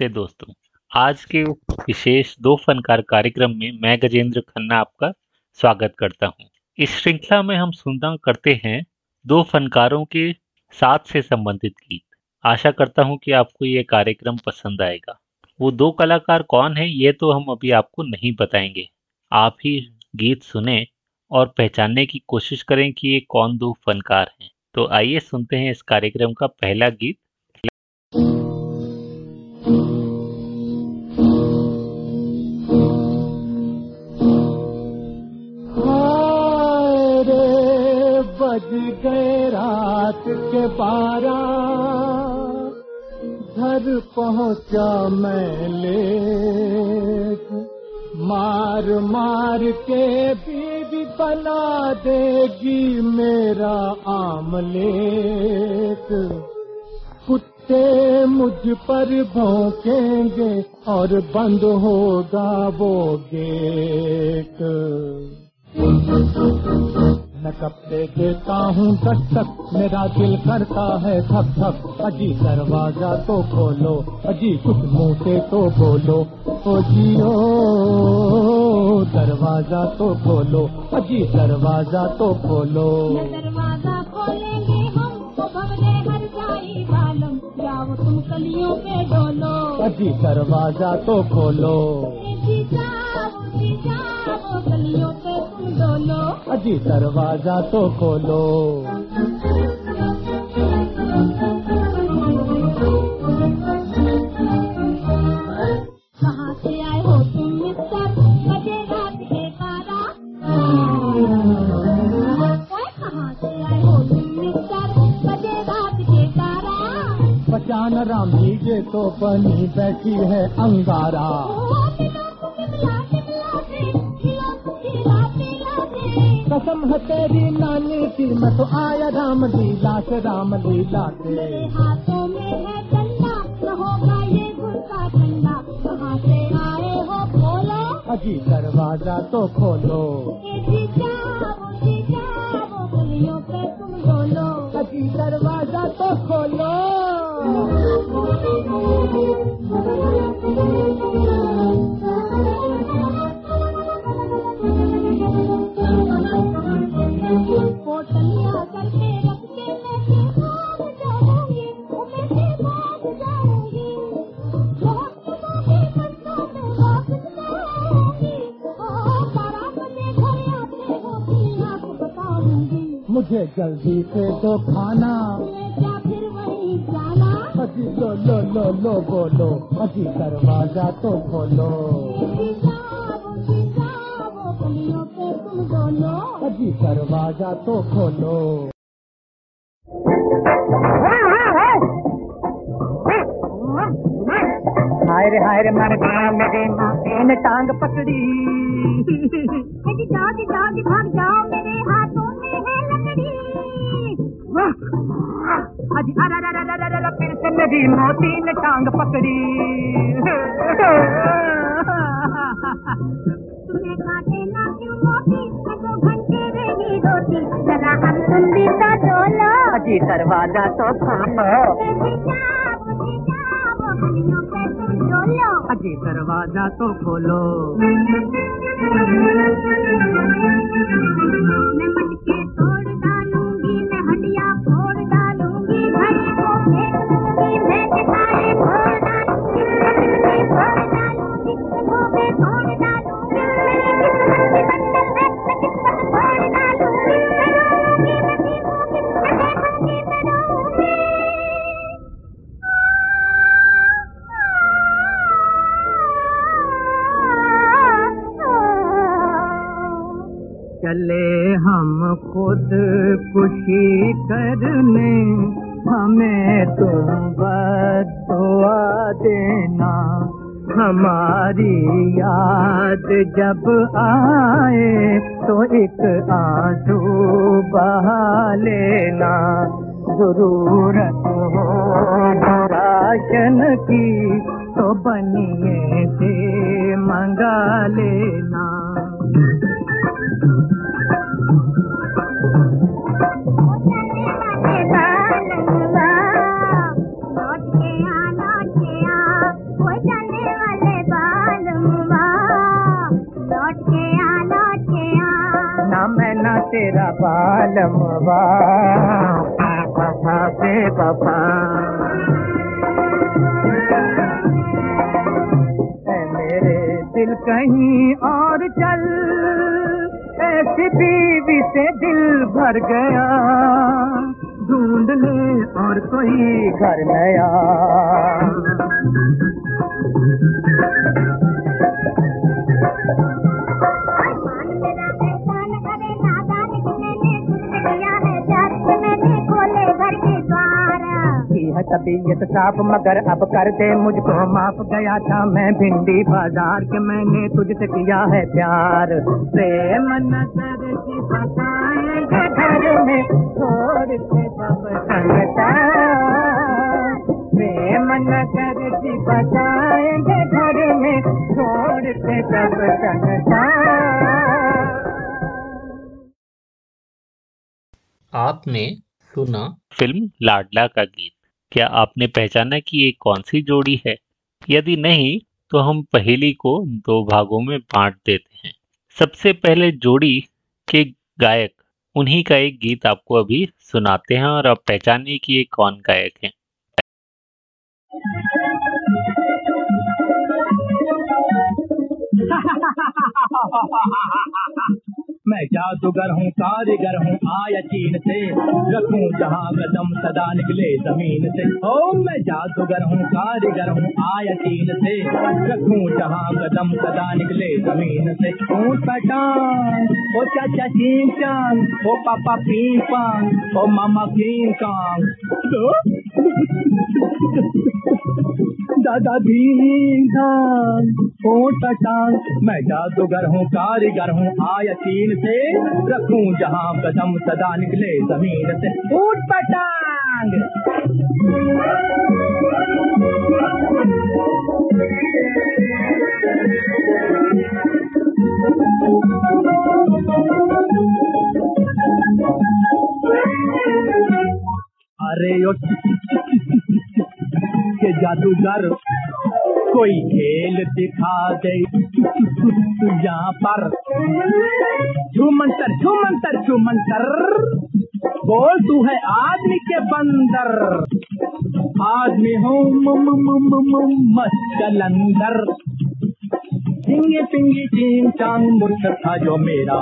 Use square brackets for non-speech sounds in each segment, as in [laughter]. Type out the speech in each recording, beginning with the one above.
नमस्ते दोस्तों। आज के विशेष दो फनकार कार्यक्रम में मैं गजेंद्र खन्ना आपका स्वागत करता हूँ। इस श्रृंखला में हम सुनना करते हैं दो फनकारों के साथ से संबंधित गीत। आशा करता हूँ कि आपको ये कार्यक्रम पसंद आएगा। वो दो कलाकार कौन है, ये तो हम अभी आपको नहीं बताएँगे। आप ही गीत सुने और पहचानने की कोशिश करें कि ये कौन दो फनकार हैं। तो आइए सुनते हैं इस कार्यक्रम का पहला गीत। बारह घर पहुँचा मैं ले मार मार के बीवी बना देगी मेरा आमलेट कुत्ते मुझ पर भौंकेंगे और बंद होगा वो गेट मैं कब से देता हूँ तक तक मेरा दिल करता है थक थक अजी दरवाज़ा तो खोलो अजी कुछ मुँह से तो बोलो। ओ जियो दरवाज़ा तो खोलो अजी दरवाज़ा तो खोलो। दरवाज़ा खोलेंगे हम तो भवने हर जाई बालम जाओ तुम कलियों पे डोलो। अजी दरवाज़ा तो खोलो। गलियों अजी दरवाज़ा तो खोलो। कहाँ से आए हो तुम मिस्टर बजे रात के बारह। कहाँ से आए हो तुम मिस्टर बजे रात के बारह। बचान राम जी तो बनी बैठी है अंगारा। तेरी नानी की मैं तो आया राम लीला से राम लीला से। हाथों में है डंडा न होगा ये गुस्सा ठंडा कहाँ से आए हो बोलो? अजी दरवाज़ा तो खोलो। पे तुम बोलो अजी दरवाज़ा तो खोलो। मुझे जल्दी से तो खाना। फिर वही जाना। अजी लो लो लो लो बोलो। अजी दरवाज़ा तो खोलो। अजी दरवाज़ा तो खोलो। दरवाज़ा तो थामो। अजी दरवाज़ा तो खोलो। ज़रूरत हो राशन की तो बनिए से मंगा लेना। तेरा बालम बफा ऐ मेरे दिल कहीं और चल, ऐसी बीवी से दिल भर गया। ढूंढ ले और कोई घर नया। तबीयत साफ़ मगर अब कर दे मुझको माफ़। गया था मैं भिंडी बाज़ार के मैंने तुझसे किया है प्यार। प्रेम न कर की बताएँगे घर में छोड़ के संगता प्रेम न कर की बताएँगे घर में छोड़ के सब संगता आपने सुना फ़िल्म लाडला का गीत। क्या आपने पहचाना कि ये कौन सी जोड़ी है? यदि नहीं तो हम पहेली को दो भागों में बांट देते हैं। सबसे पहले जोड़ी के गायक, उन्हीं का एक गीत आपको अभी सुनाते हैं और आप पहचानिए कि ये कौन गायक हैं। [laughs] मैं जादूगर हूँ, कारीगर हूँ, आया चीन से। रखूँ जहाँ कदम, सदा निकले ज़मीन से। ओ, मैं जादूगर हूँ, कारीगर हूँ, आया चीन से। रखूँ जहाँ कदम, सदा निकले ज़मीन से। ऊँट पटान ओ चाचा चीन चांग ओ पापा पीन पांग ओ मामा कीन कांग। दादा भीम धाम पटान मैं जादूगर हूँ, कारीगर हूँ, आया चीन से रखूँ जहाँ कदम सदा निकले ज़मीन से। ऊट पटांग! अरे ओ [laughs] के जादूगर। कोई खेल दिखा दे। यहाँ पर झूमंतर झूमंतर झूमंतर। बोल, तू है आदमी के बंदर। आदमी हूँ मस्कलंदर पिंगी पिंगी चीन चांग मूर्ख था जो मेरा।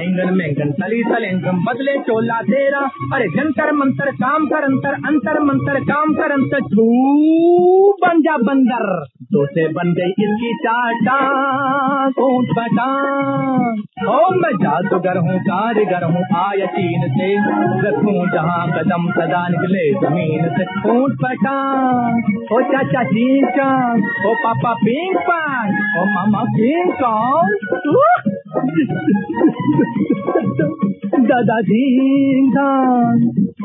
एंगन मेंगन तली तलेंगम बदले चोला तेरा। अरे जंतर मंतर, काम कर अंतर अंतर मंतर, काम कर अंतर। तू बन जा बंदर दो से बन गई इसकी चाटा, ऊँट ओ, मैं जादूगर हूँ, कारीगर हूँ, आया चीन से। रखूँ जहाँ कदम सदा निकले ज़मीन से। ऊँट पटान ओ चाचा चीन चांग ओ पापा पिंग पांग ओ मामा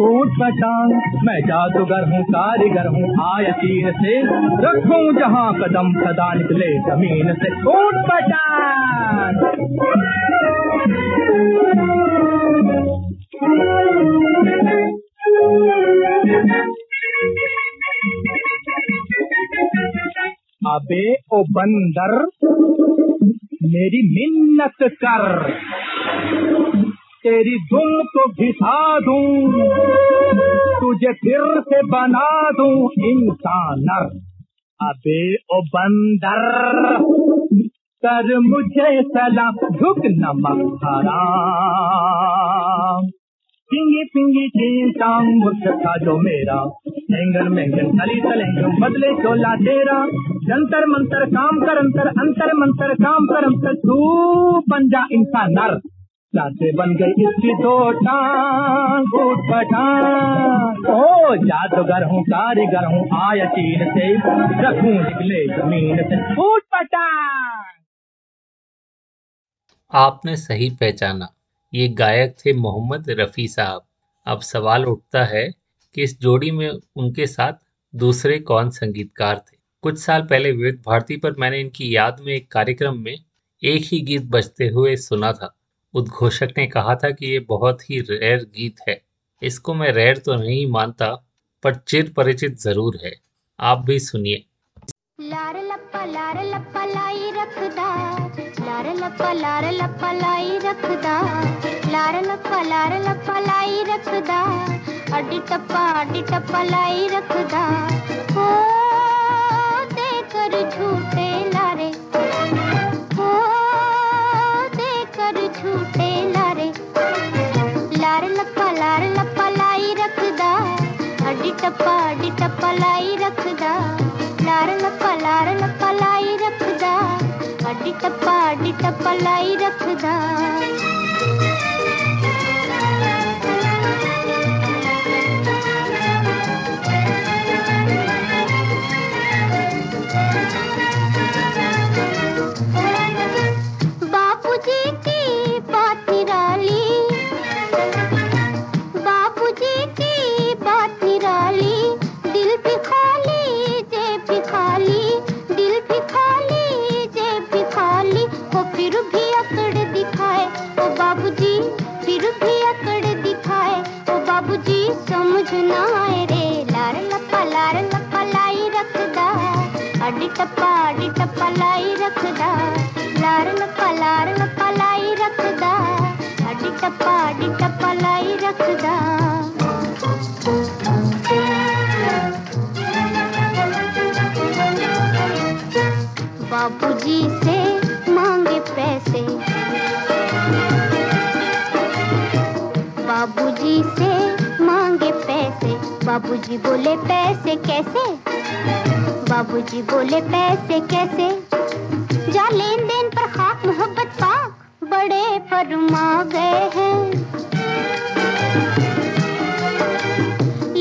ऊँट पटांग मैं जादूगर हूँ, कारीगर हूँ, आया चीन से। रखूँ जहाँ कदम, सदा निकले ज़मीन से। ऊँट पटांग अबे ओ बंदर, मेरी मिन्नत कर। तेरी धुन को घिसा दूँ, तुझे फिर से बना दूँ इंसानर अबे ओ बंदर, कर मुझे सलाम, झुक नमक हराम पिंगी पिंगी मुर्ख था जो मेरा। एंगन मेंगन तली तलेंगन बदले चोला तेरा। जंतर मंतर काम कर अंतर अंतर मंतर काम कर अंतर। तू बन जा इंसान नर। से बन गई इसकी दो टांग ओ, जादूगर हूँ, कारीगर हूँ आया चीन से रखूँ निकले ज़मीन से। उठ पटांग आपने सही पहचाना। ये गायक थे मोहम्मद रफ़ी साहब। अब सवाल उठता है कि इस जोड़ी में उनके साथ दूसरे कौन संगीतकार थे? कुछ साल पहले विविध भारती पर मैंने इनकी याद में एक कार्यक्रम में एक ही गीत बजते हुए सुना था। उद्घोषक ने कहा था कि ये बहुत ही रेयर गीत है। इसको मैं रेयर तो नहीं मानता, पर चिर परिचित ज़रूर है। आप भी सुनिए। लार लप्पा लार लप्पा, लाई रखदा। लार लप्पा लार लप्पा लाई रखदा। लार लप्पा लार लप्पा लाई रखदा। अड्डी टप्पा अड्डी टप्पा लाई रखदा। हो दे कर झूठे लारे। हो दे कर झूठे लारे। लार लप्पा लार लप्पा लाई रखदा। अड्डी टप्पा अड्डी टप्पा लाई रखदा टप्पा अड्डी टप्पा लाई रखदा। बाबूजी बोले, पैसे कैसे? बाबूजी बोले, पैसे कैसे? जा लेन देन पर खाक मोहब्बत पाक, बड़े फरमा गए हैं।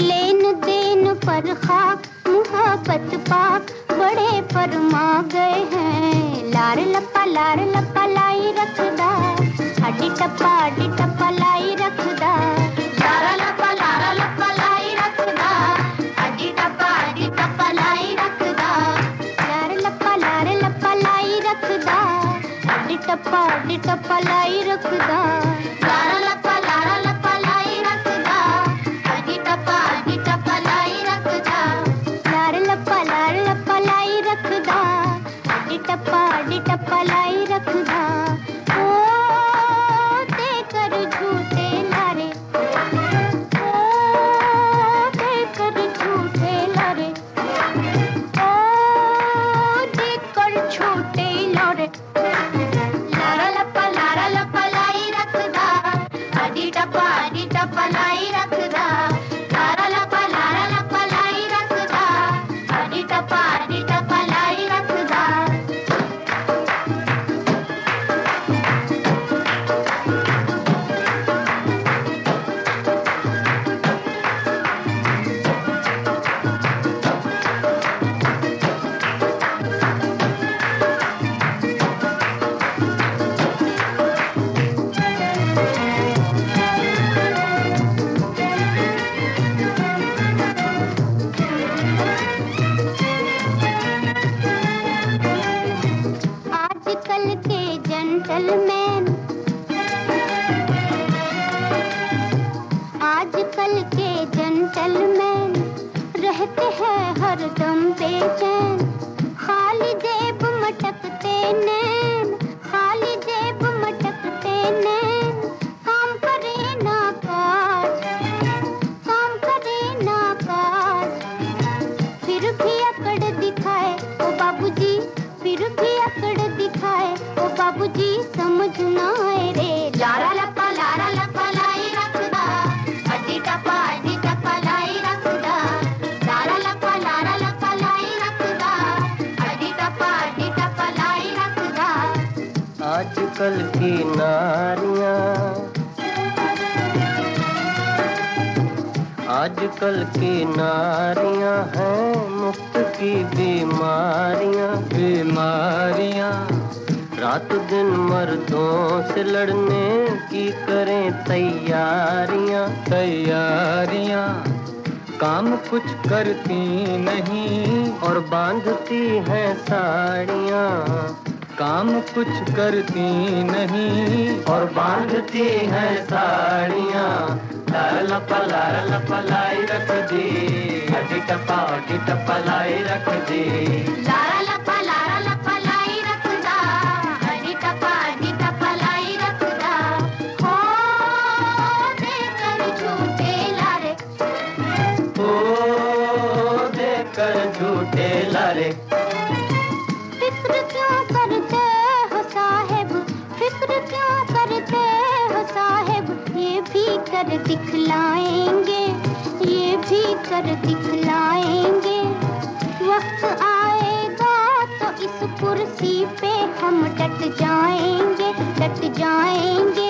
लेन देन पर खाक मोहब्बत पाक, बड़े फरमा गए हैं। लार लप्पा लार लप्पा लाई रखदा, हड्डी टप्पा हड्डी टप्पा लाई रखदा, लारा लप्पा टप्पा हड्डी टप्पा लाई रखदा। आजकल की नारियाँ हैं मुफ़्त की बीमारियाँ बीमारियाँ। रात दिन मर्दों से लड़ने की करें तैयारियाँ तैयारियाँ। काम कुछ करती नहीं और बांधती हैं साड़ियाँ। काम कुछ करती नहीं और बांधती हैं साड़ियाँ। लाल पलाल पलाई रख दी। हड्डी टपा हड्डी टपलाई रख दी। कर दिखलाएँगे, ये भी कर दिखलाएँगे। वक्त आएगा तो इस कुर्सी पे हम डट जाएँगे डट जाएँगे।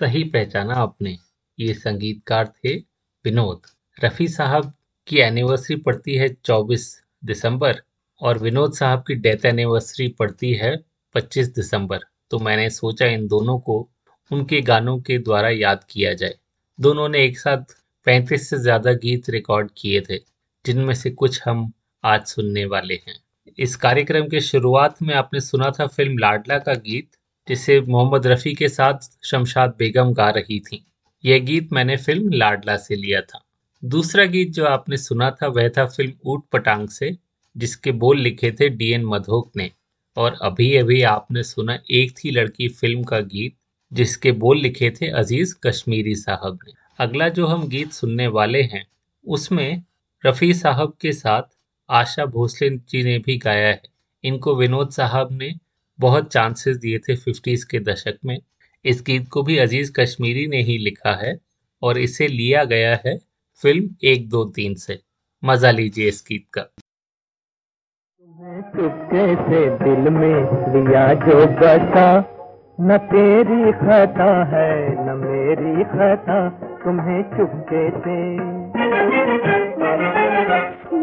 सही पहचाना आपने ये संगीतकार थे विनोद। रफ़ी साहब की एनिवर्सरी पड़ती है 24 दिसंबर और विनोद साहब की डेथ एनिवर्सरी पड़ती है 25 दिसंबर। तो मैंने सोचा इन दोनों को उनके गानों के द्वारा याद किया जाए। दोनों ने एक साथ 35 से ज़्यादा गीत रिकॉर्ड किए थे, जिनमें से कुछ हम आज सुनने वाले हैं। इस कार्यक्रम के शुरुआत में आपने सुना था फ़िल्म लाडला का गीत जिसे मोहम्मद रफ़ी के साथ शमशाद बेगम गा रही थी। यह गीत मैंने फ़िल्म लाडला से लिया था। दूसरा गीत जो आपने सुना था, वह था फ़िल्म ऊट पटांग से, जिसके बोल लिखे थे डीएन मधोक ने। और अभी अभी आपने सुना एक थी लड़की फ़िल्म का गीत, जिसके बोल लिखे थे अज़ीज़ कश्मीरी साहब ने। अगला जो हम गीत सुनने वाले हैं, उसमें रफ़ी साहब के साथ आशा भोसले जी ने भी गाया है। इनको विनोद साहब ने बहुत चांसेस दिए थे फिफ्टीज के दशक में। इस गीत को भी अज़ीज़ कश्मीरी ने ही लिखा है और इसे लिया गया है फ़िल्म एक दो तीन से। मज़ा लीजिए इस गीत का। चुपके से दिल में लिया जो बसा? न तेरी खता है न मेरी खता। तुम्हें चुपके से।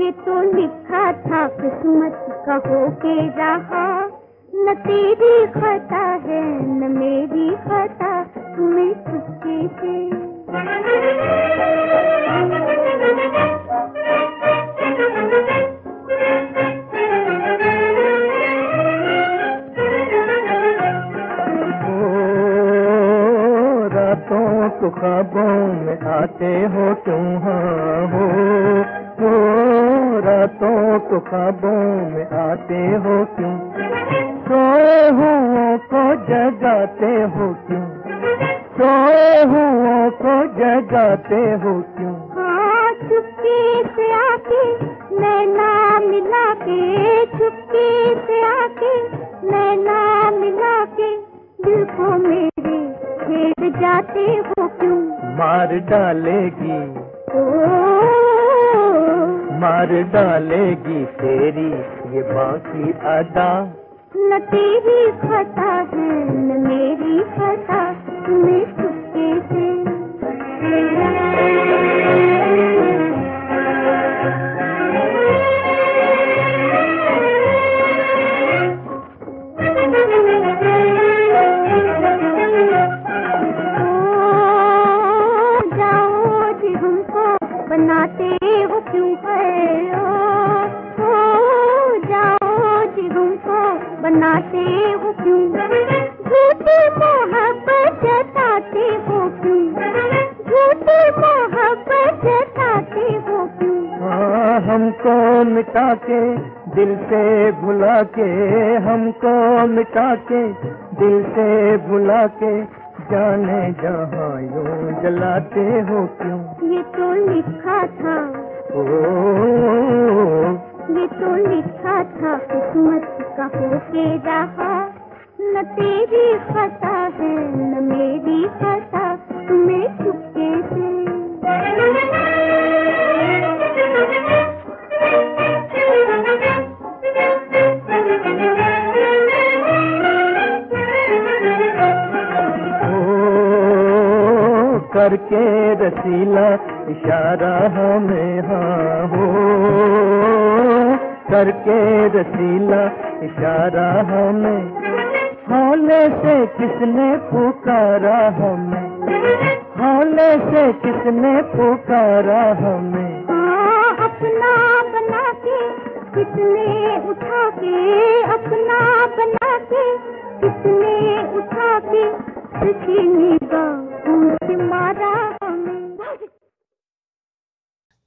ये तो लिखा था किस्मत का होके रहा। न तेरी खता है, न मेरी खता तुम्हें चुपके से रातों को ख्वाबों में आते हो तुम हाँ हो ओ रातों को ख्वाबों में आते हो क्यों? सोए हुओं को जगाते हो क्यों? सोए हुओं को जगाते हो क्यों? हाँ चुपके से आके नैना मिला के चुपके से आके नैना मिला के दिल को मेरे छेड़ जाते हो क्यों? मार डालेगी। ओ मार डालेगी तेरी ये बाकी अदा। न तेरी खता है, न मेरी खता, तुम्हें चुपके से। हमको मिटा के दिल से भुला के हमको मिटा के दिल से भुला के जाने जहाँ यूँ जलाते हो क्यों? ये तो लिखा था। ओ ये तो लिखा था किस्मत का होके रहा न तेरी खता है न मेरी खता तुम्हें चुपके ओ करके रसीला इशारा हमें हाँ हो करके रसीला इशारा हमें हौले से किसने पुकारा हमें? हौले से किसने पुकारा हमें? हाँ, अपना बना के कितने उठा के? अपना बना के कितने उठा के? तिरछी निगाहों।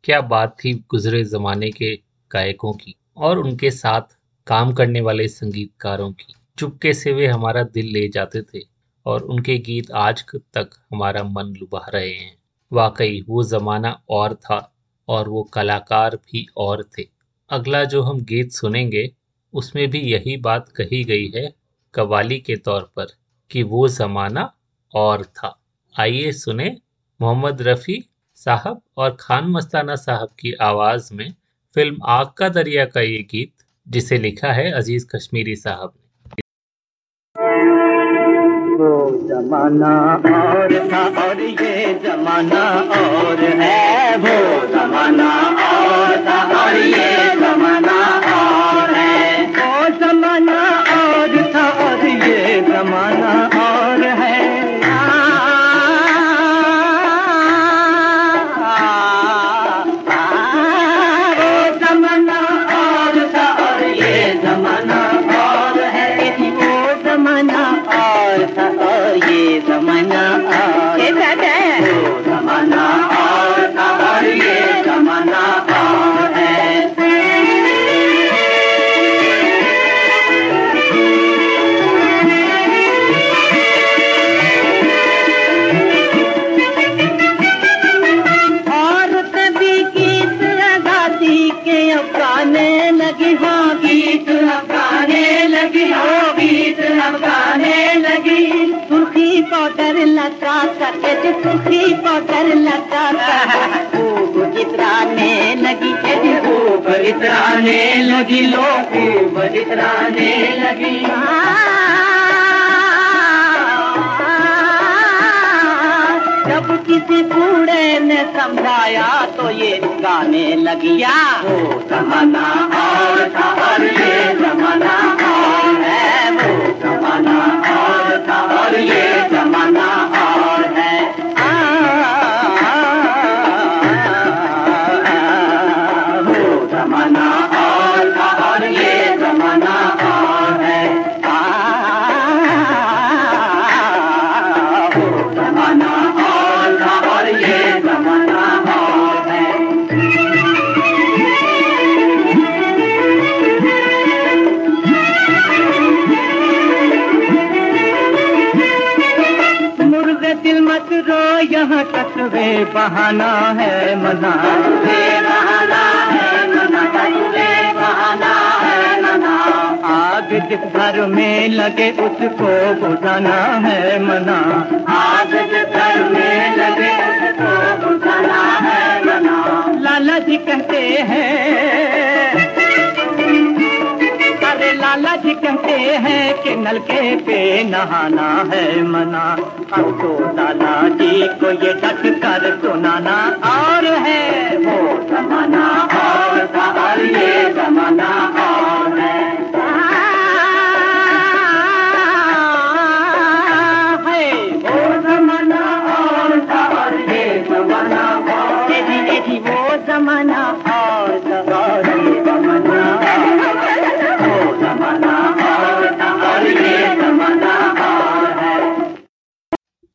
क्या बात थी गुजरे जमाने के गायकों की और उनके साथ काम करने वाले संगीतकारों की? चुपके से वे हमारा दिल ले जाते थे और उनके गीत आज तक हमारा मन लुभा रहे हैं। वाकई, वो जमाना और था और वो कलाकार भी और थे। अगला जो हम गीत सुनेंगे, उसमें भी यही बात कही गई है कवाली के तौर पर कि वो जमाना और था। आइए सुने मोहम्मद रफ़ी साहब और खान मस्ताना साहब की आवाज़ में फ़िल्म आग का दरिया का ये गीत, जिसे लिखा है अज़ीज़ कश्मीरी साहब ने। जमाना और था और ये जमाना और है। वो जमाना और था और ये जमाना लगा करके पाउडर लगा कर खूब इतराने लगी खूब लगी लो खूब लगी। जब किसी बूढ़े ने समझाया तो ये गाने लगिया। वो जमाना और था और ये जमाना और है। वो जमाना और था और ये जमाना। कस्बे बहाना है मना। आग जिस घर में लगे उसको बुझाना है मना। आग जिस घर में लगे उसको बुझाना है मना लाला जी कहते हैं अरे लाला जी कहते हैं कि नलके पे नहाना है मना। अब तो लाला जी को ये डट कर सुनाना और है वो जमाना और और ये जमाना और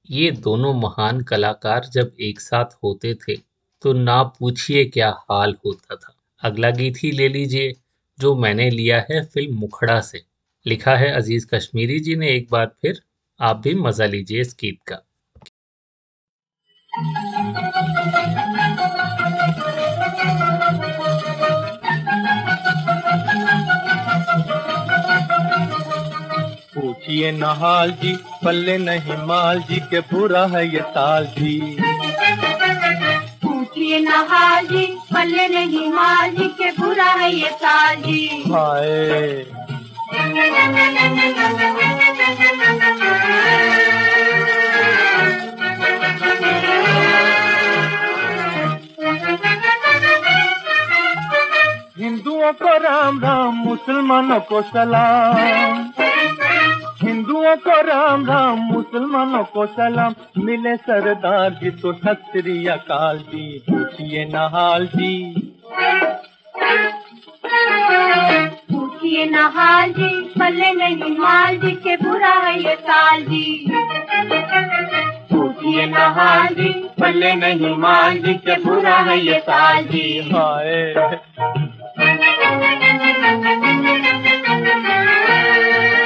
ये दोनों महान कलाकार जब एक साथ होते थे तो ना पूछिए क्या हाल होता था। अगला गीत ही ले लीजिए, जो मैंने लिया है फ़िल्म मुखड़ा से। लिखा है अज़ीज़ कश्मीरी जी ने एक बार फिर, आप भी मज़ा लीजिए इस गीत का। पूछिए नहाल जी पल्ले नहीं माल जी के पूरा है ये साल जी। पूछिए नहाल जी पल्ले नहीं माल जी के बुरा है ये साल जी। हाय। हिंदुओं को राम राम मुसलमानों को सलाम। हिंदुओं को राम राम मुसलमानों को सलाम। मिले सरदार जी तो सत श्री अकाल जी पूछिए नहाल जी। पूछिए नहाल जी पल्ले नहीं माल जी के बुरा है ये साल जी। पूछिए नहाल जी पल्ले नहीं माल जी के बुरा है ये साल जी। हाय। [laughs]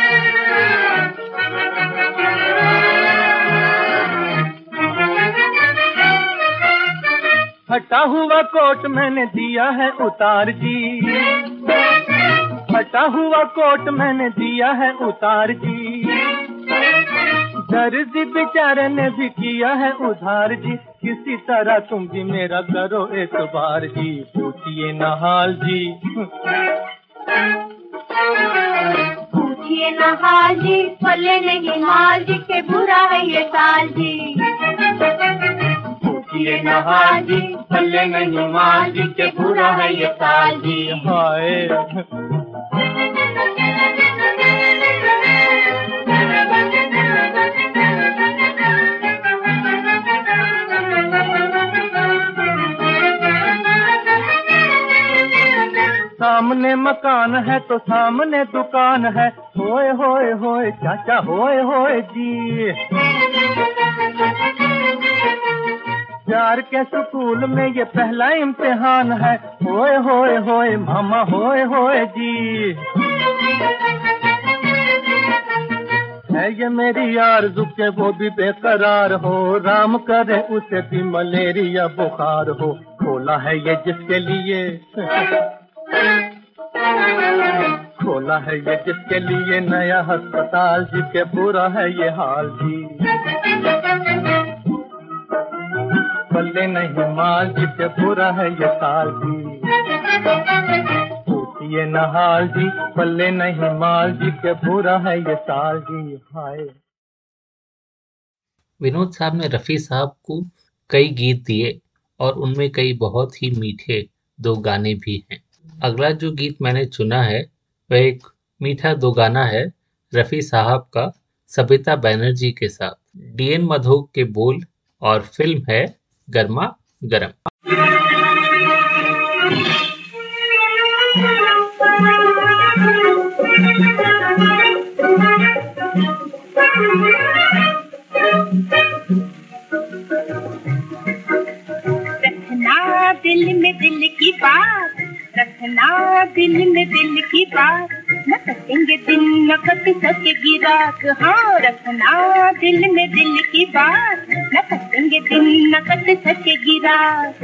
हटा हुआ कोट मैंने दिया है उतार जी। फटा हुआ कोट मैंने दिया है उतार जी। दर्जी बेचारे ने भी किया है उधार जी। किसी तरह तुम भी मेरा करो एतबार जी। पूछिए नहाल जी। पूछिए नहाल जी पल्ले नहीं माल जी, के बुरा है ये साल जी। पूछिए नहाल जी पल्ले नहीं माल जी के बुरा है ये हाय। सामने मकान है तो सामने दुकान है। होए होए होए, चाचा, होए होए जी। प्यार के स्कूल में ये पहला इम्तिहान है। होए होए होए, मामा, होए होए जी। है ये मेरी आरज़ू के वो भी बेकरार हो। राम करे उसे भी मलेरिया बुखार हो। खोला है ये जिसके लिए? खोला है ये जिसके लिए? नया अस्पताल जिसके पूरा है ये हाल जी। पल्ले नहीं माल जिसके पूरा है ये साल जी। पूछिए नहाल जी पल्ले नहीं माल जी के पूरा है ये साल जी, हाय। विनोद साहब ने रफ़ी साहब को कई गीत दिए और उनमें कई बहुत ही मीठे दो गाने भी हैं। अगला जो गीत मैंने चुना है, वह एक मीठा दो गाना है रफ़ी साहब का, सबिता बैनर्जी के साथ। डीएन मधोक के बोल और फ़िल्म है गर्मा गर्म। दिल में दिल की बात। रखना दिल में दिल की बात। न कटेंगे दिन न कट सकेगी रात। हाँ रखना दिल में दिल की बात। न कटेंगे दिन न कट सकेगी रात।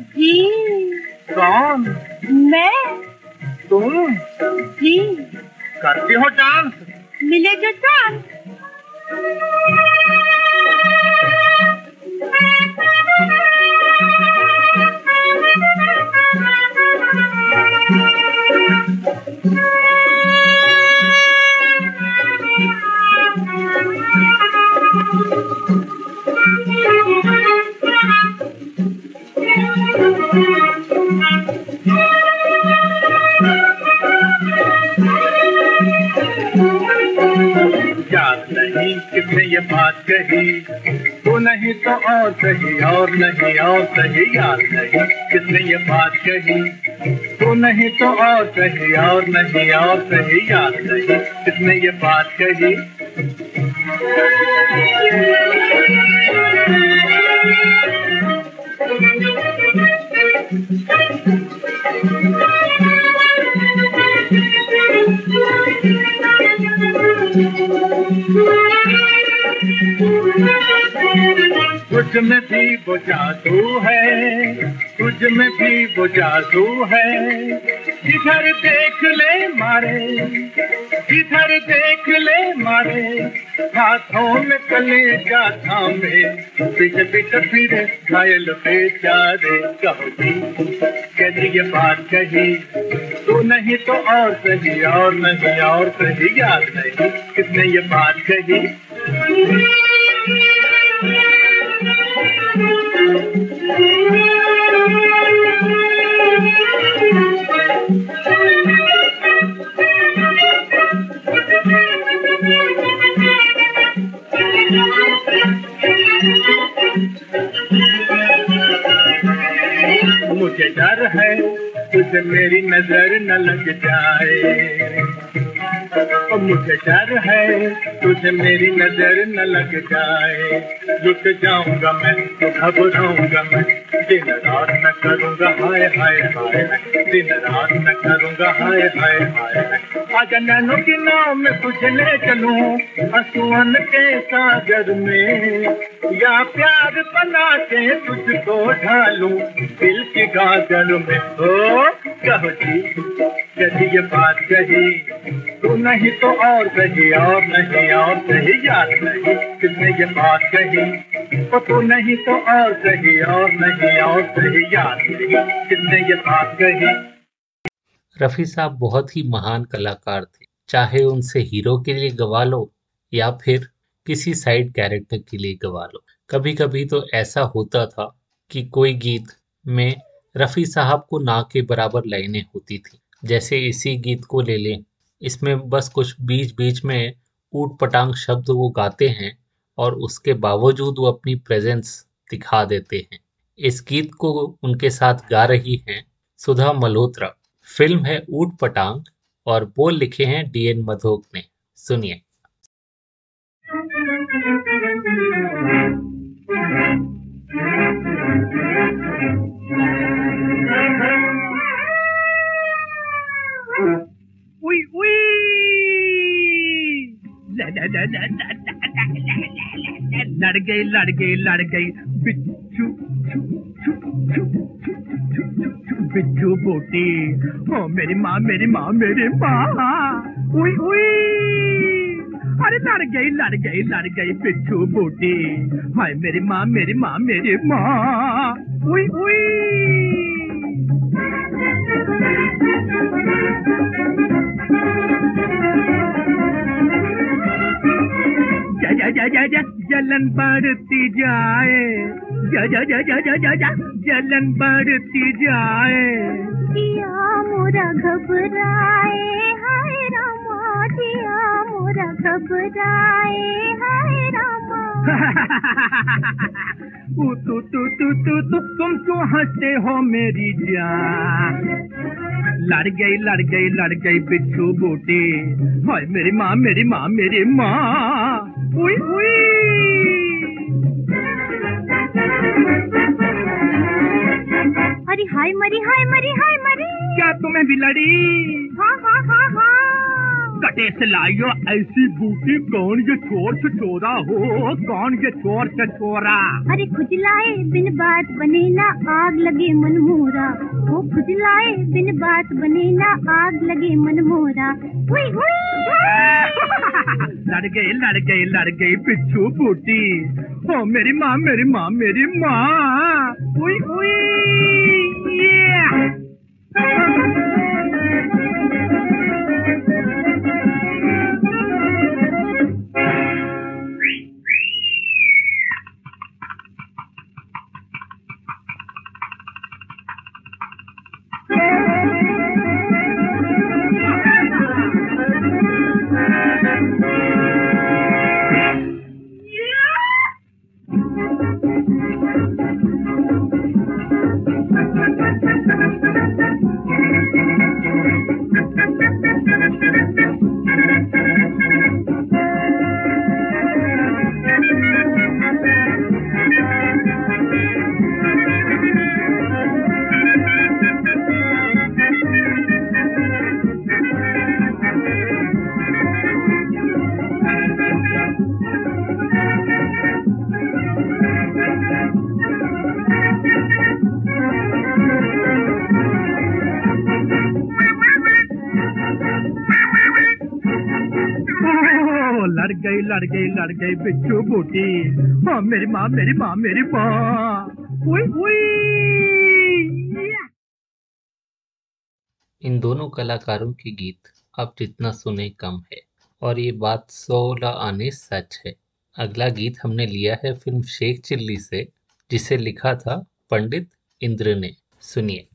जी। कौन? मैं। तुम? जी। करती हो डांस? मिले जो चाँद तू और सही और नहीं, और सही याद नहीं किसने ये बात कही। तू नहीं तो और सही और नहीं, और सही याद नहीं किसने ये बात कही। में भी वो जादू है, तुझ में भी वो जादू है। जिधर देख ले मारे, जिधर देख ले मारे, हाथों में कलेजा थामे पीछे पीछे फिरे घायल बेचारे कहो जी कही ये बात कही? तू नहीं तो और सही, और नहीं, और सही याद नहीं, किसने ये बात कही? मुझे डर है तुझे मेरी नज़र न लग जाए। और मुझे डर है, तुझे मेरी नज़र न लग जाए। लुट जाऊँगा मैं तो घबराऊँगा मैं। दिन रात न करूँगा, हाय हाय हाय दिन रात न करूँगा, हाय हाय हाय आज नैनो की नाव में तुझे ले चलूँ असुअन के सागर में। या प्यार बना के तुझको ढालूं, दिल की गाजर में। हो कहो जी यदि ये बात कही, तू नहीं तो और कही, और नहीं, और कही याद नहीं किसने ये बात कही। तो तू नहीं तो और कही, और नहीं, और कही याद नहीं किसने ये बात कही। रफ़ी साहब बहुत ही महान कलाकार थे। चाहे उनसे हीरो के लिए गवा लो या फिर किसी साइड कैरेक्टर के लिए गवा लो। कभी कभी तो ऐसा होता था कि कोई गीत में रफ़ी साहब को ना के बराबर लाइनें होती थी। जैसे इसी गीत को ले लें इसमें बस कुछ बीच बीच में ऊट पटांग शब्द वो गाते हैं और उसके बावजूद वो अपनी प्रेजेंस दिखा देते हैं। इस गीत को उनके साथ गा रही हैं सुधा मल्होत्रा। फ़िल्म है ऊट पटांग और बोल लिखे हैं डीएन मधोक ने। सुनिए। उई लड़ गई लड़ गई लड़ गई बिच्छू बिच्छू बोटी। ओ, मेरी माँ मेरी माँ मेरी माँ। उई उई। अरे लड़ गई लड़ गई लड़ गई बिच्छू बोटी। हाय, मेरी माँ मेरी माँ मेरी माँ। उई उई। Thank you. जलन बढ़ती जाए जलन बढ़ती जाए। दिया मोरा घबराए हाय रामा दिया मुरा घबराए हाय रामा। [laughs] तू तू तू तू तू तुम क्यों हँसते हो मेरी जान? लड़ गई लड़ गई लड़ गई बिच्छू बूटी। हाय मेरी माँ मेरी माँ मेरी माँ। उई उई। अरे हाय मरी हाय मरी हाय मरी। क्या तुम्हें भी लड़ी? हाँ हाँ हाँ हाँ। कटे से लाइयो ऐसी बूटी कौन ये चोर से चोरा? हो कौन ये चोर से चोरा? अरे खुजलाए बिन बात बने ना आग लगे मन मोरा। वो खुजलाए बिन बात बने ना आग लगे मन मोरा। हुई हुई! लड़ गई लड़ गई लड़ गई पिच्छू बूटी। ओ मेरी माँ मेरी माँ मेरी माँ। उई उई yeah! लड़ गई लड़ गई बिच्छू बूटी। हाँ मेरी माँ मेरी माँ मेरी माँ। इन दोनों कलाकारों के गीत अब जितना सुने कम है, और ये बात सोला आने सच है। अगला गीत हमने लिया है फ़िल्म शेख चिल्ली से, जिसे लिखा था पंडित इंद्र ने। सुनिए।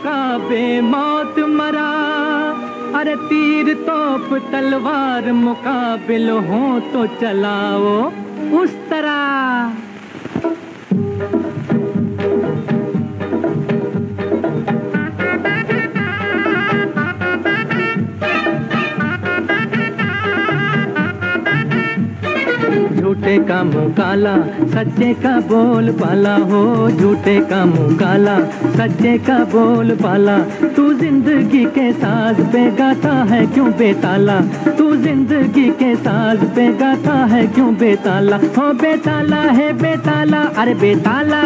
झुका बे मौत मरा। अरे तीर तोप तलवार मुकाबिल हो तो चलाओ उस तरह। झूठे का मुकाला काला, सच्चे का बोल पाला हो, झूठे का मुकाला काला, सच्चे का बोल पाला। तू ज़िंदगी के साज पे गाता है, क्यों बेताला? तू ज़िंदगी के साज पे गाता है, क्यों बेताला? हो बेताला है बेताला, अरे बेताला।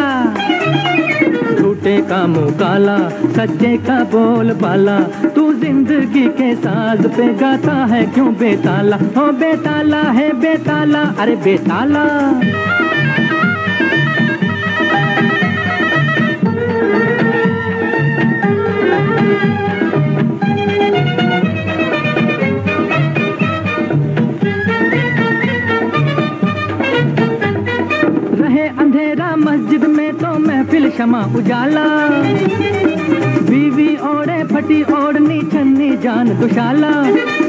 झूठे का मुकाला सच्चे का बोल पाला। तू ज़िंदगी के साज पे गाता है क्यों बेताला? हो बेताला है बेताला, अरे बेताला। रहे शमा उजाला। बीवी ओढ़े फटी ओढ़नी छन्नी जान दुशाला।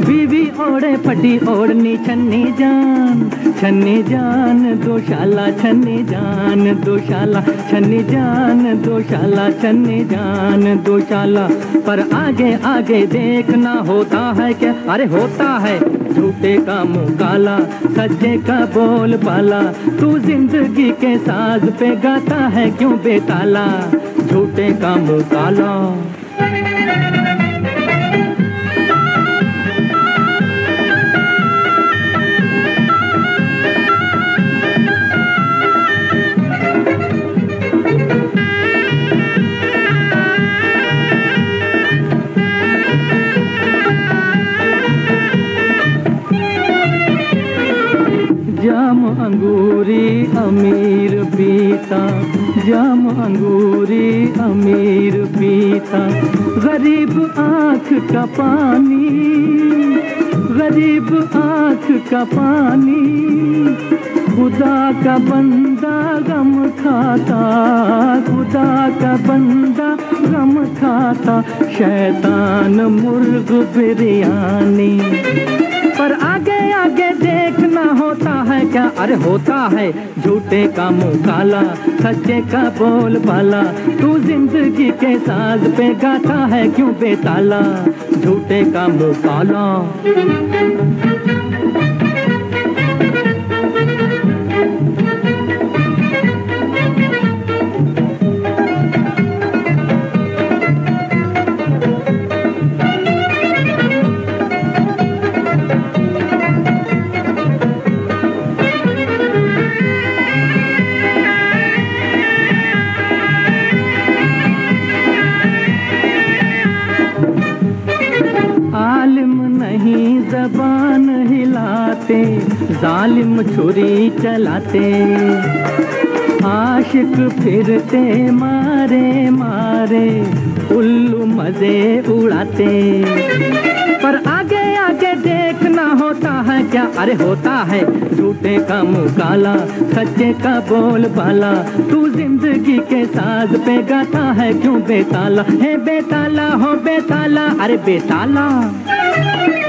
बीवी ओढ़े फटी ओढ़नी छन्नी जान। छन्नी जान दोशाला छन्नी जान दोशाला छन्नी जान दोशाला छन्नी जान दोशाला पर आगे आगे देखना होता है क्या? अरे होता है, झूठे का मुँह काला, सच्चे का बोल पाला। तू ज़िंदगी के साज पे गाता है क्यों बेताला? झूठे का मुँह काला। अंगूरी अमीर पीता जाम अंगूरी अमीर पीता। गरीब आँख का पानी, गरीब आँख का पानी। खुदा का बंदा गम खाता, खुदा का बंदा गम खाता। शैतान मुर्ग बिरयानी। पर आगे आगे होता है क्या? अरे होता है, झूठे का मुँह काला सच्चे का बोल पाला तू ज़िंदगी के साज पे गाता है क्यों बेताला? झूठे का मुँह काला नहीं जबान हिलाते, जालिम छुरी चलाते। आशिक फिरते, मारे मारे, उल्लू मज़े उड़ाते। पर आगे आगे देखना होता है क्या? अरे होता है, झूठे का मुँह काला, सच्चे का बोल बाला। तू ज़िंदगी के साज पे गाता है, क्यों बेताला? है बेताला, हो बेताला, अरे बेताला।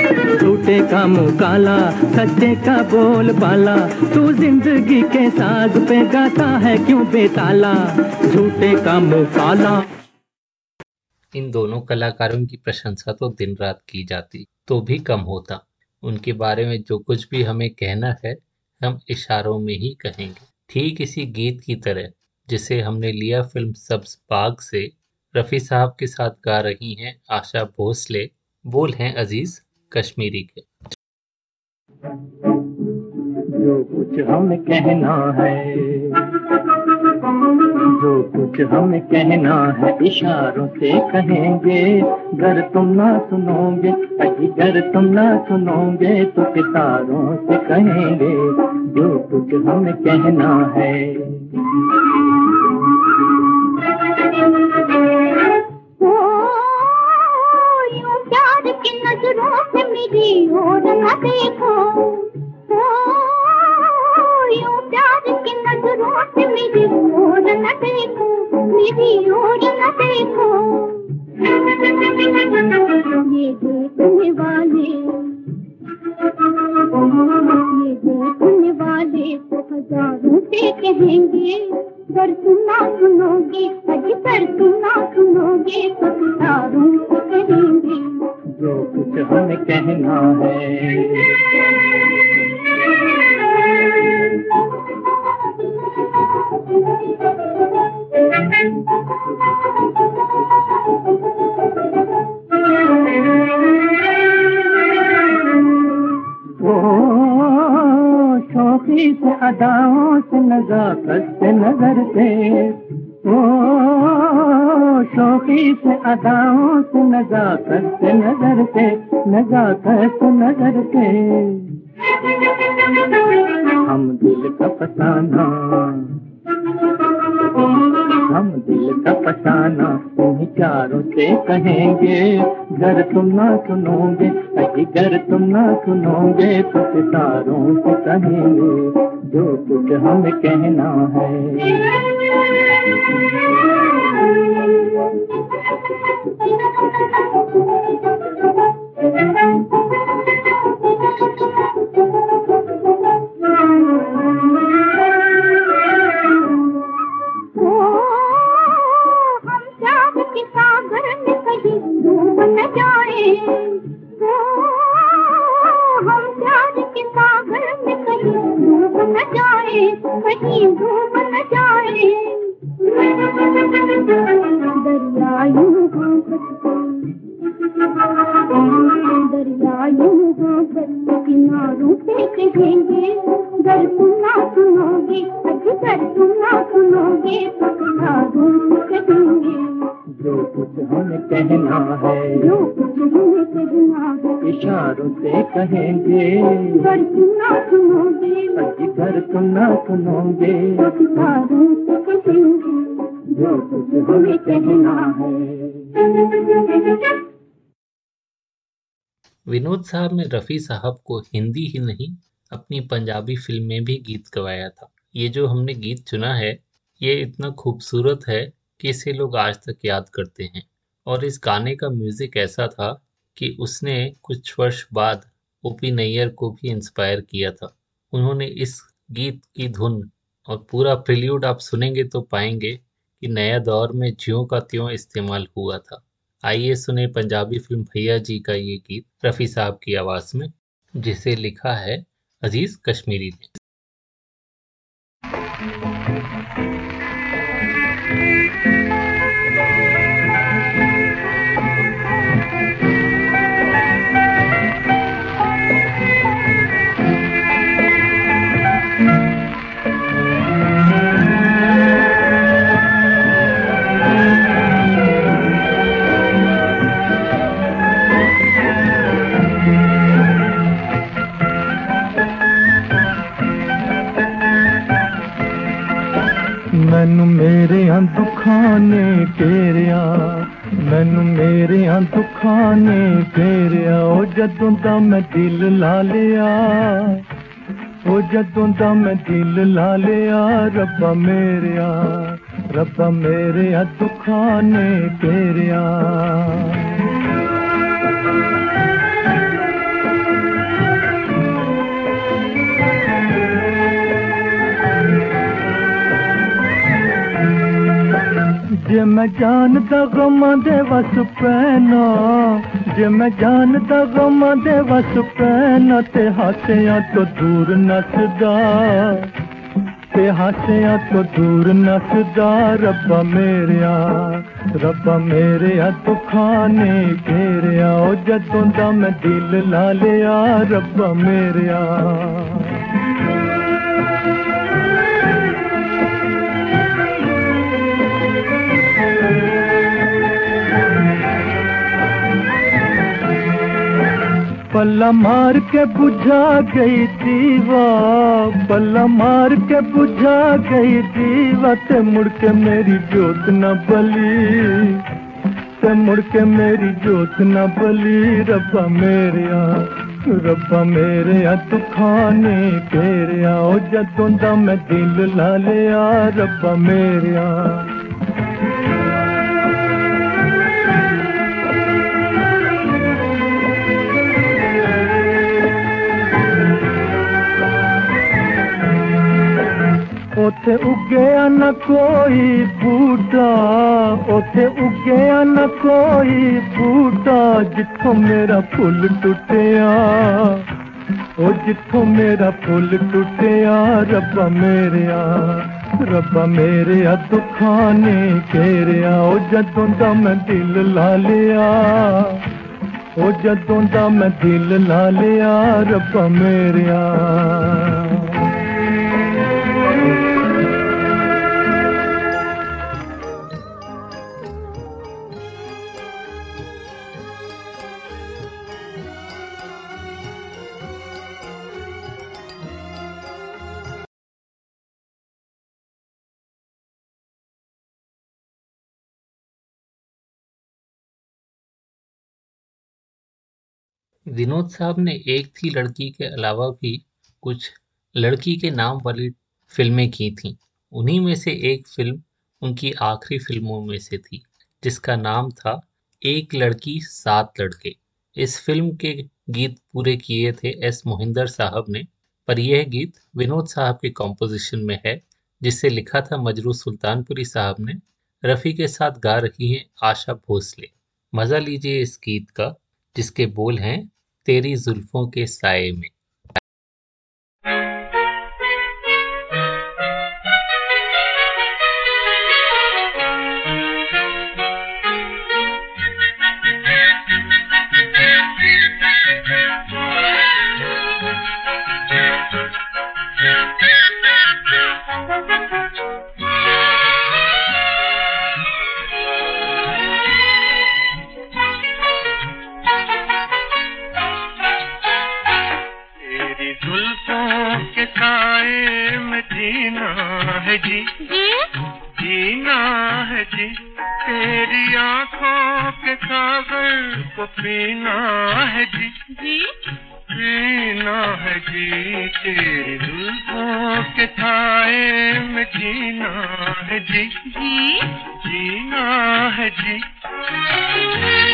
झूठे का मुँह काला, सच्चे का बोल बाला तू ज़िंदगी के साज पे गाता है क्यों बेताला? झूठे का मुँह काला। इन दोनों कलाकारों की प्रशंसा तो दिन रात की जाती तो भी कम होता। उनके बारे में जो कुछ भी हमें कहना है, हम इशारों में ही कहेंगे। ठीक इसी गीत की तरह, जिसे हमने लिया फ़िल्म सब्ज बाग से, रफ़ी साहब के साथ गा रही हैं आशा भोसले। बोल हैं अज़ीज़। कश्मीरी के। जो कुछ हमें कहना है जो कुछ हमें कहना है इशारों से कहेंगे घर तुम ना सुनोगे अजी घर तुम ना सुनोगे तो सितारों से कहेंगे जो कुछ हमें कहना है। से मेरी ओर न देखो ओ, यूं प्यार की नजरों से मेरी ओर न देखो मेरी ओर न देखो ये देखने वाले ये कहेंगे, पर सुना सुनोगे पर सुना सुनोगे तो हज़ारों कहेंगे। जो कुछ हमें कहना है अदाओं से नजाकत से नज़र से नजाकत नज़र से हम दिल का फसाना, हम दिल का फसाना, उन्हीं चारों से कहेंगे, घर तुम ना सुनोगे, अजी घर तुम ना सुनोगे तो सितारों से कहेंगे, जो कुछ हमें कहना है। ओ, हमें है। इशारों से कहेंगे। घर तुम ना सुनोगे। तो किनारों पे कहेंगे जो कुछ हमें कहना है। विनोद साहब ने रफ़ी साहब को हिंदी ही नहीं अपनी पंजाबी फ़िल्म में भी गीत गवाया था। ये जो हमने गीत चुना है ये इतना खूबसूरत है कि इसे लोग आज तक याद करते हैं। और इस गाने का म्यूज़िक ऐसा था कि उसने कुछ वर्ष बाद ओपी नैयर को भी इंस्पायर किया था। उन्होंने इस गीत की धुन और पूरा प्रिल्यूड आप सुनेंगे तो पाएँगे कि नया दौर में ज्यों का त्यों इस्तेमाल हुआ था। आइए सुने पंजाबी फ़िल्म भैया जी का ये गीत रफ़ी साहब की आवाज़ में, जिसे लिखा है अज़ीज़ कश्मीरी ने। ਦੁੱਖਾਂ ਨੇ ਘੇਰਿਆ ਮੈਨੂੰ ਮੇਰਿਆਂ ਦੁੱਖਾਂ ਨੇ ਘੇਰਿਆ ਉਹ ਜਦੋਂ ਦਾ ਮੈਂ ਦਿਲ ਲਾ ਲਿਆ ਉਹ ਜਦੋਂ ਦਾ ਮੈਂ ਦਿਲ ਲਾ ਲਿਆ ਰੱਬਾ ਮੇਰਿਆ ਰੱਬਾ ਮੇਰਿਆਂ ਦੁੱਖਾਂ ਨੇ ਘੇਰਿਆ जे मैं जानता गम बस पहनो जे मैं जानता गम बस पहनो ते हाथियाँ तो दूर नसदा, ते हाथियाँ तो दूर नसदा, रब्बा मेरिया रब्बा मेरिया दुखाने घेरिया ओ जदों दा मैं दिल ला लिया, रब्बा मेरिया पल्ला मार के बुझा गई दीवा पल्ला मार के बुझा गई दीवा ते मुड़ के मेरी जोत न बली। ते मुड़ के मेरी जोत न बली। रब्बा मेरे रब्बा मेरे तू खाने ओ जदों दा मैं दिल ला लिया, रब्बा मेरे ਉਥੇ ਉੱਗਿਆ ਨਾ ਕੋਈ ਬੂਟਾ ਉਥੇ ਉੱਗਿਆ ਨਾ ਕੋਈ ਬੂਟਾ ਜਿੱਥੋਂ ਮੇਰਾ ਫੁੱਲ ਟੁੱਟਿਆ ਉਹ ਜਿੱਥੋਂ ਮੇਰਾ ਫੁੱਲ ਟੁੱਟਿਆ ਰੱਬਾ ਮੇਰਿਆ ਰੱਬਾ ਮੇਰਿਆ ਦੁੱਖਾਂ ਨੇ ਘੇਰਿਆ ਉਹ ਜਦੋਂ ਦਾ ਮੈਂ ਦਿਲ ਲਾ ਲਿਆ ਉਹ ਜਦੋਂ ਦਾ ਮੈਂ ਦਿਲ ਲਾ ਲਿਆ ਰੱਬਾ ਮੇਰਿਆ विनोद साहब ने एक थी लड़की के अलावा भी कुछ लड़की के नाम वाली फ़िल्में की थीं। उन्हीं में से एक फ़िल्म उनकी आखिरी फ़िल्मों में से थी, जिसका नाम था एक लड़की, सात लड़के। इस फ़िल्म के गीत पूरे किए थे एस मोहिंदर साहब ने, पर यह गीत विनोद साहब के कॉम्पोजिशन में है, जिसे लिखा था मजरू सुल्तानपुरी साहब ने। रफ़ी के साथ गा रही हैं आशा भोसले। मज़ा लीजिए इस गीत का, जिसके बोल हैं तेरी जुल्फों के साय में। है जी। जी। जीना है जी तेरी आँखों के सागर को पीना है जी। जी। पीना है जी तेरी जुल्फों के साए में जीना है जी। जी। जीना है जी।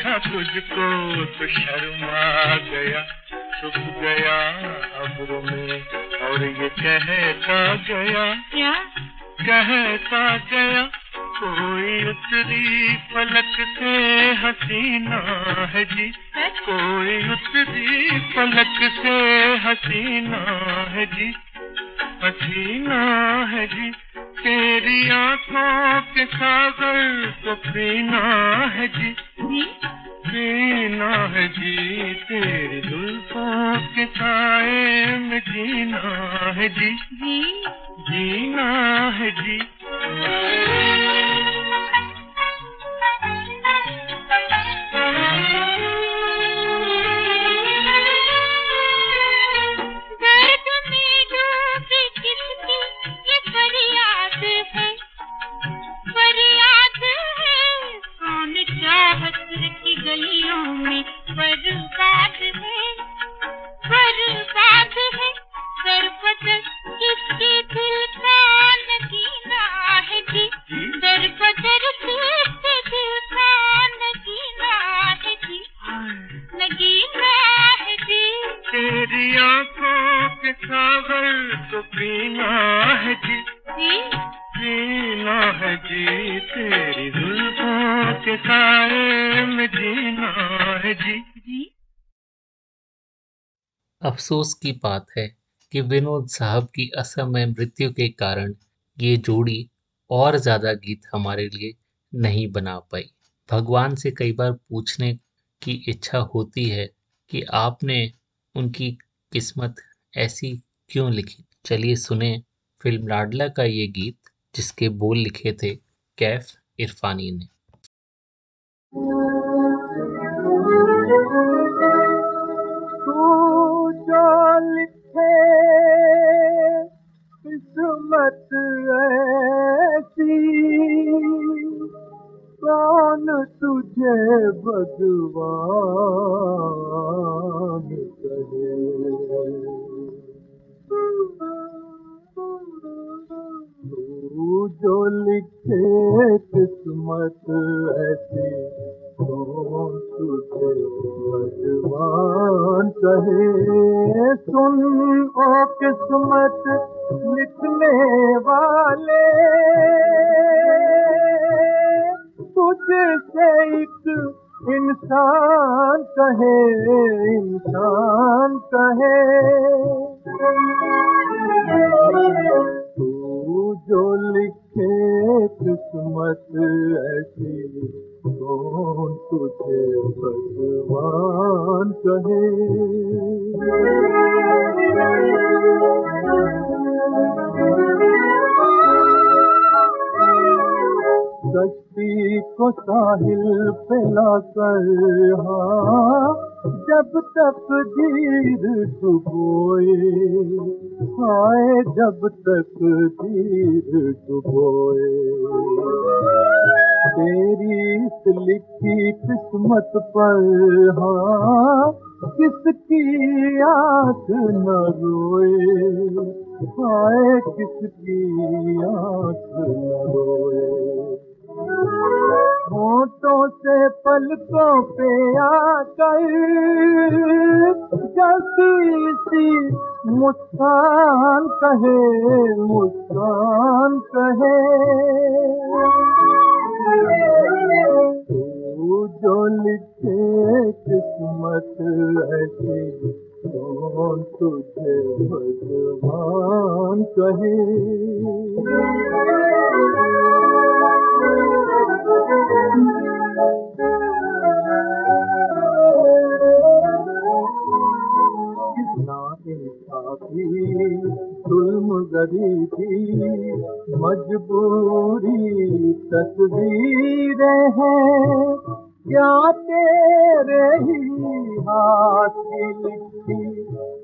देखा तुझको तो शर्मा गया छुप गया अब्र में और ये कहता गया क्या कहता गया कोई उतरी पलक से हसीना है जी कोई उतरी पलक से हसीना है जी हसीना है जी तेरी आँखों के सागर को पीना है जी जी जीना है जी तेरी जुल्फों के साए में जीना है जी। जी। जीना है जी। अफसोस की बात है कि विनोद साहब की असमय मृत्यु के कारण ये जोड़ी और ज़्यादा गीत हमारे लिए नहीं बना पाई। भगवान से कई बार पूछने की इच्छा होती है कि आपने उनकी किस्मत ऐसी क्यों लिखी? चलिए सुने फ़िल्म लाडला का ये गीत, जिसके बोल लिखे थे कैफ इरफानी ने। तू किस्मत ऐसी कौन तुझे भगवान कहे तू जो लिखे किस्मत ऐसी भगवान कहे सुन ओ किस्मत लिखने वाले। तुझसे एक इंसान कहे इंसान कहे। जो लिखे किस्मत ऐसी कौन साहिल पे लाकर हाँ जब तक धीर डुबोए आए जब तक धीर डुबोए तेरी लिखी किस्मत पर हाँ किसकी आंख न रोए? हाय किसकी आंख न रोए होठों से पलकों पे आकर जल्दी सी मुस्कान कहे मुस्कान कहे। तू जो लिखे किस्मत ऐसी कौन तुझे भगवान कहे गरीबी मजबूरी तस्वीरें हैं। क्या तेरे ही हाथ की लिखी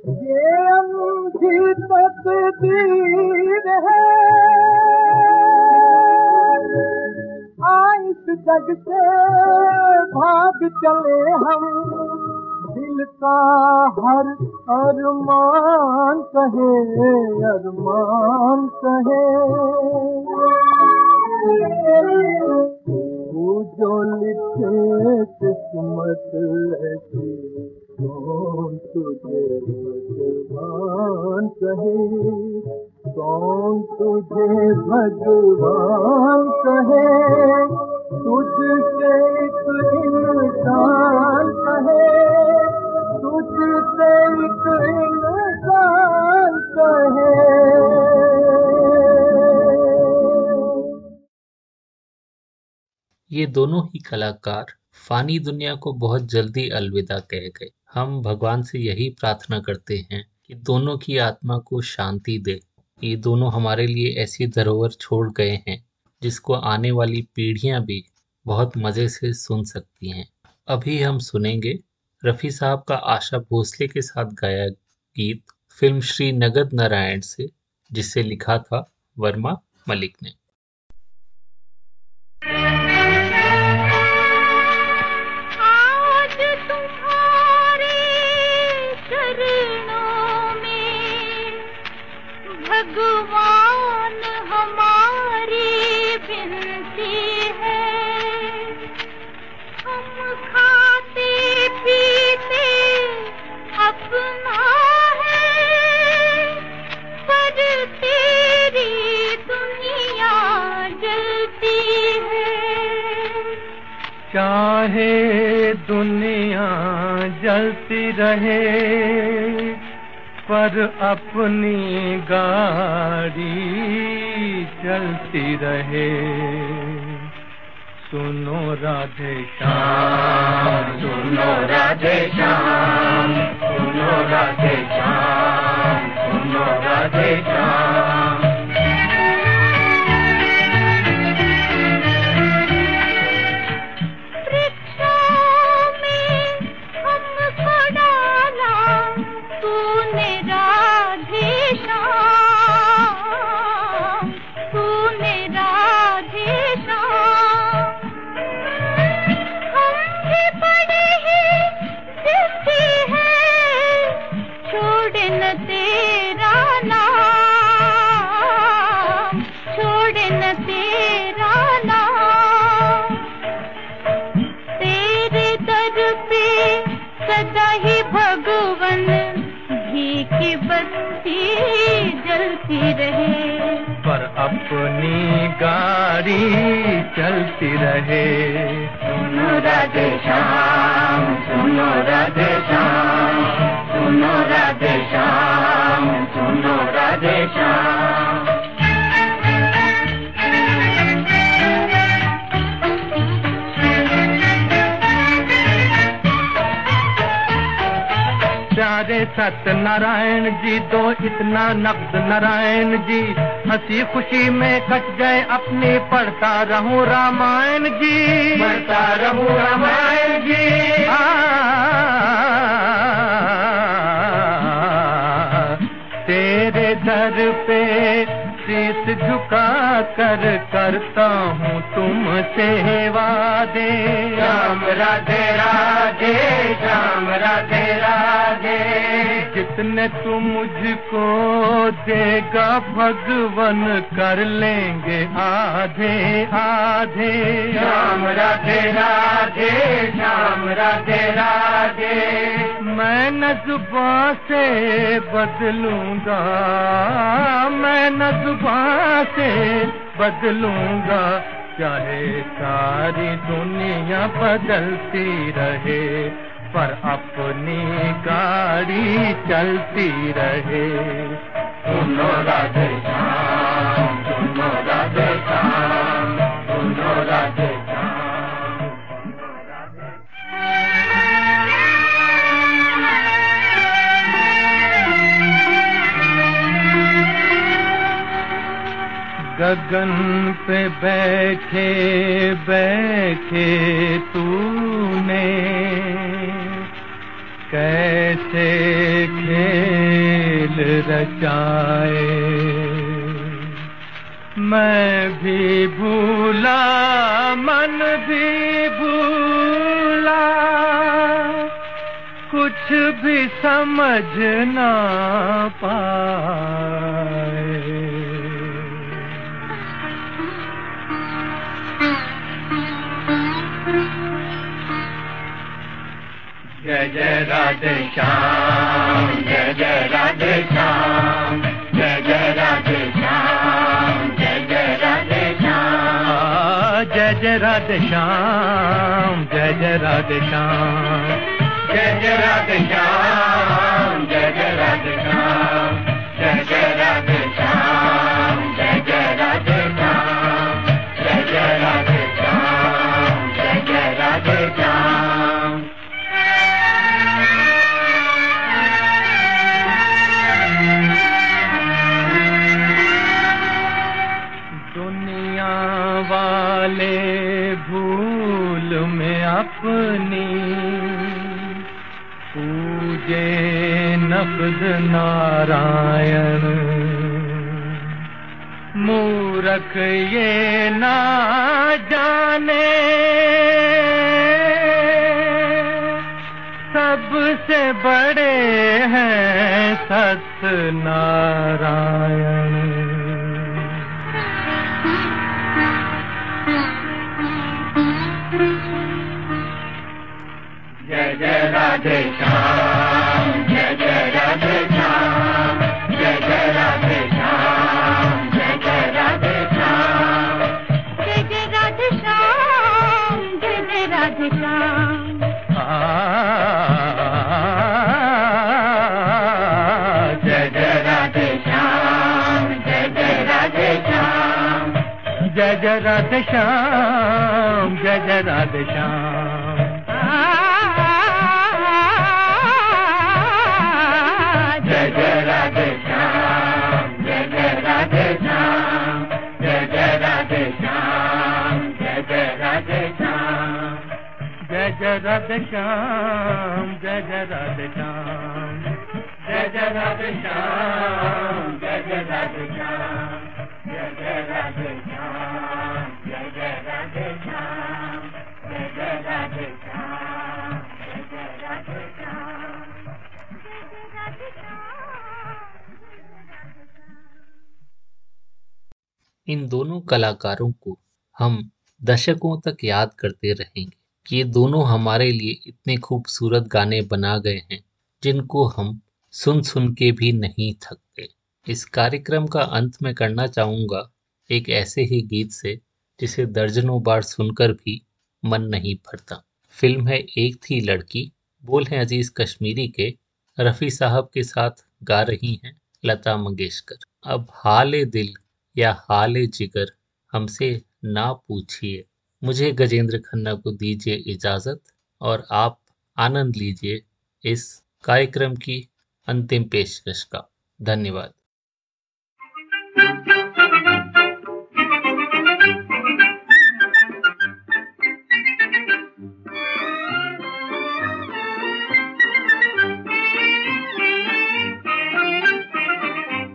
ये अनूठी तकदीर है। इस जग से भाग चले हम। दिल का हर अरमान कहे अरमान कहे। जो लिखे किस्मत कौन तुझे भगवान कहे कौन तुझे भगवान कहे? तुझसे एक इंसान कहे। तुझसे एक इंसान कहे। ये दोनों ही कलाकार फानी दुनिया को बहुत जल्दी अलविदा कह गए। हम भगवान से यही प्रार्थना करते हैं कि दोनों की आत्मा को शांति दे। ये दोनों हमारे लिए ऐसी धरोहर छोड़ गए हैं, जिसको आने वाली पीढ़ियाँ भी बहुत मज़े से सुन सकती हैं। अभी हम सुनेंगे रफ़ी साहब का आशा भोसले के साथ गाया गीत फ़िल्म श्री नगद नारायण से, जिसे लिखा था वर्मा मलिक ने। अपनी नक्द नारायण जी हँसी खुशी में कट गए अपने पढ़ता रहूँ रामायण जी। पढ़ता रहूँ रामायण जी। आ, तेरे दर पे शीश झुका कर करता हूँ तुम सेवा दे राम राधे राधे श्याम राधे राधे। जितने तू मुझको देगा भगवन कर लेंगे आधे आधे। राम राधे राधे श्याम राधे राधे। मैं न जुबां से बदलूँगा मैं न जुबां से बदलूँगा। चाहे सारी दुनिया बदलती रहे, पर अपनी गाड़ी चलती रहे। सुनो राधे श्याम, सुनो राधे श्याम। गगन पे बैठे बैठे तूने। कैसे खेल रचाए? मैं भी भूला, मन भी भूला। कुछ भी समझ ना पाए। जय राधे श्याम, जय जय राधे श्याम, जय जय राधे श्याम, जय जय राधे श्याम, जय जय राधे श्याम, जय जय राधे श्याम, जय जय राधे श्याम। नफद नारायण। मूरख ये ना जाने। सबसे बड़े हैं सत्यनारायण। जय राधे श्याम जय जय राधे श्याम जय जय राधे श्याम जय जय राधे श्याम जय जय राधे श्याम जय जय राधे श्याम जय जय राधे श्याम जय श्याम जय जय श्याम जय जय राधे श्याम जय जय इन दोनों कलाकारों को हम दशकों तक याद करते रहेंगे ये दोनों हमारे लिए इतने खूबसूरत गाने बना गए हैं, जिनको हम सुन सुन के भी नहीं थकते इस कार्यक्रम का अंत में करना चाहूँगा एक ऐसे ही गीत से, जिसे दर्जनों बार सुनकर भी मन नहीं भरता। फ़िल्म है एक थी लड़की, बोल हैं अज़ीज़ कश्मीरी के, रफ़ी साहब के साथ गा रही हैं लता मंगेशकर। अब हाल दिल या हाल जिगर हमसे ना पूछिए। मुझे गजेंद्र खन्ना को दीजिए इजाज़त और आप आनंद लीजिए इस कार्यक्रम की अंतिम पेशकश का। धन्यवाद।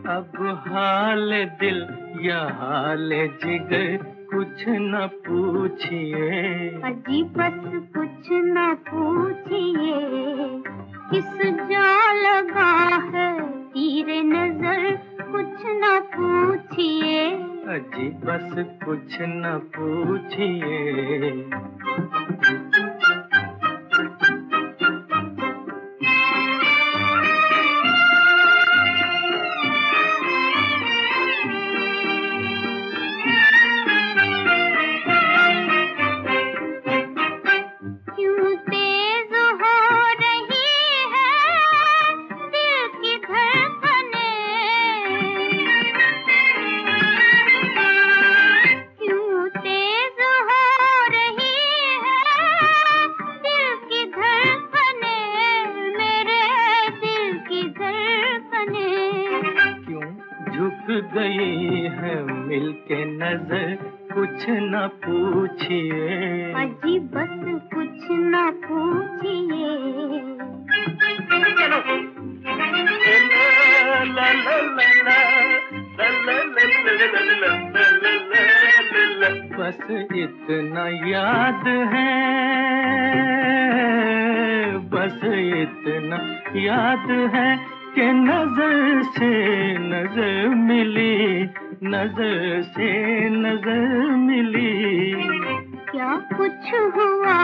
अब हाल दिल या हाल जिगर कुछ न पूछिए। अजी बस कुछ न पूछिए किस जा लगा है तीरे नज़र कुछ न पूछिए। अजी बस कुछ न पूछिए। गई है मिलके नज़र कुछ न पूछिए। अजी बस कुछ न पूछिए। बस इतना याद है बस इतना याद है कि नज़र से नज़र मिली नज़र से नज़र मिली। क्या कुछ हुआ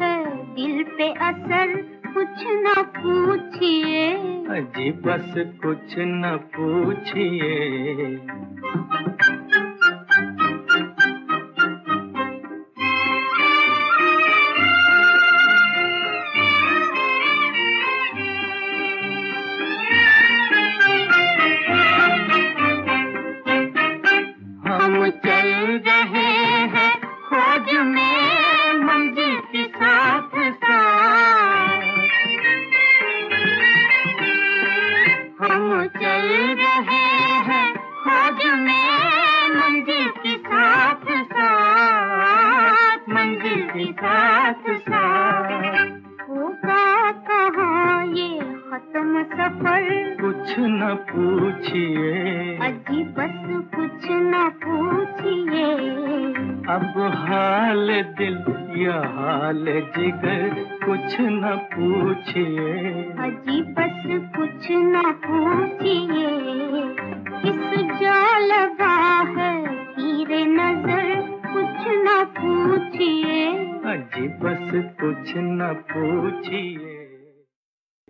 है दिल पे असर? कुछ न पूछिए। अजी बस कुछ न पूछिए। हाल जिगर कुछ न पूछिए। अजी बस कुछ न पूछिए। किस जा लगा है तीरे नज़र कुछ न पूछिए। अजी बस कुछ न पूछिए।